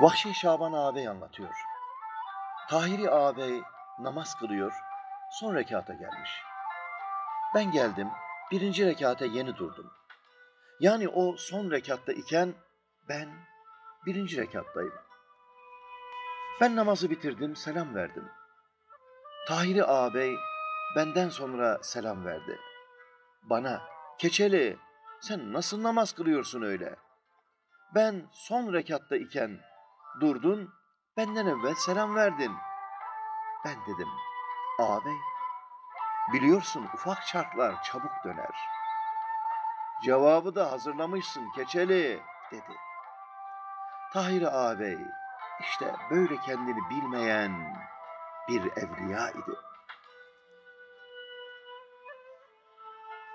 Vahşi Şaban ağabey anlatıyor. Tahiri ağabey namaz kılıyor, son rekata gelmiş. Ben geldim, birinci rekate yeni durdum. Yani o son rekatta iken ben birinci rekattayım. Ben namazı bitirdim, selam verdim. Tahiri ağabey benden sonra selam verdi. Bana, keçeli, sen nasıl namaz kılıyorsun öyle? Ben son rekatta iken durdun, benden evvel selam verdin. Ben dedim, ağabey, biliyorsun ufak çarklar çabuk döner. Cevabı da hazırlamışsın keçeli, dedi. Tahir ağabey, işte böyle kendini bilmeyen bir evliya idi.